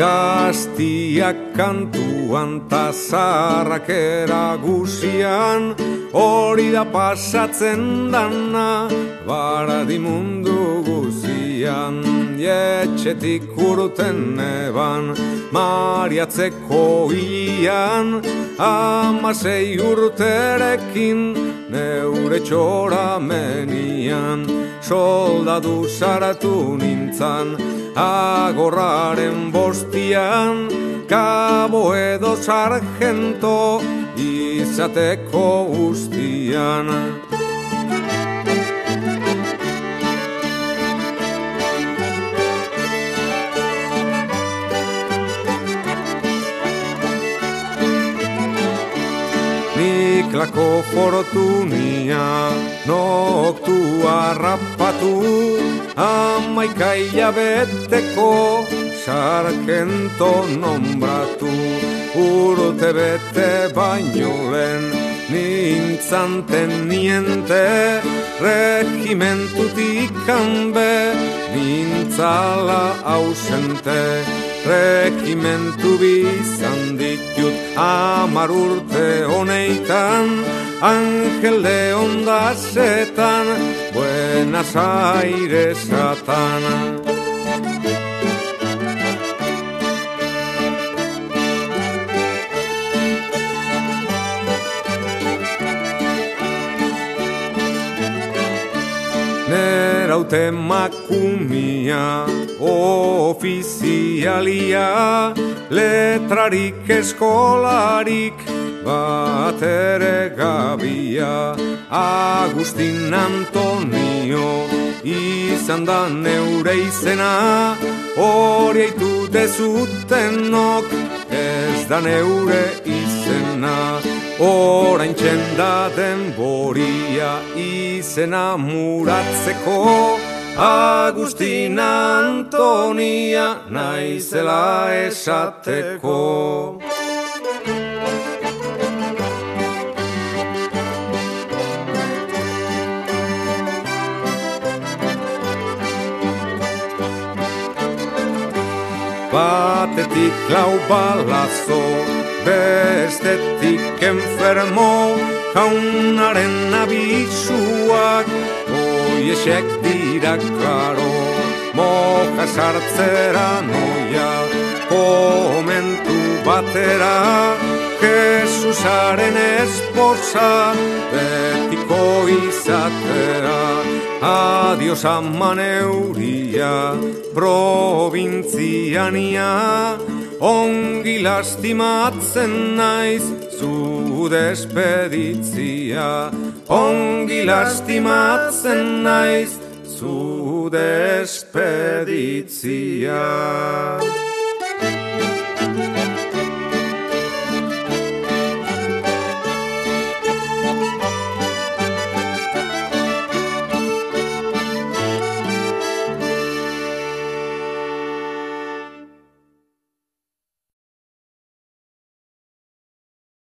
Astiak kantuan ta zarrak eragusian Hori da pasatzen dana Baradi mundu guzian Etxetik uruten eban Mariatzeko ian Amasei urterekin Neure txora menian Soldadu saratu nintzan agorraren bostian, kabo edo sargento izateko ustian. Niklako fortunia noktu arrapatu amaika beteko sarkento nombratu urte bete baino lehen nintzan teniente regimentutik kanbe nintzala ausente regimentu bizan ditut amar urte honeitan Angel de ondasetan, Buenas Aires satana. Neraute makumia, ofizialia, letrarik eskolarik, bat ere gabia. Agustin Antonio izan da neure izena hori eitu dezutenok ez da neure izena. Orain txenda denboria izena muratzeko Agustin Antonia naizela esateko. Batetik lau balazo, bestetik enfermo, jaunaren abisuak, oiesek dira karo, moja sartzera noia, komentu batera, Jesusaren esposa, betiko izatera, adios aman euria, ongi lastimatzen naiz, zu despeditzia, ongi lastimatzen naiz, zu despeditzia.